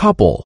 couple.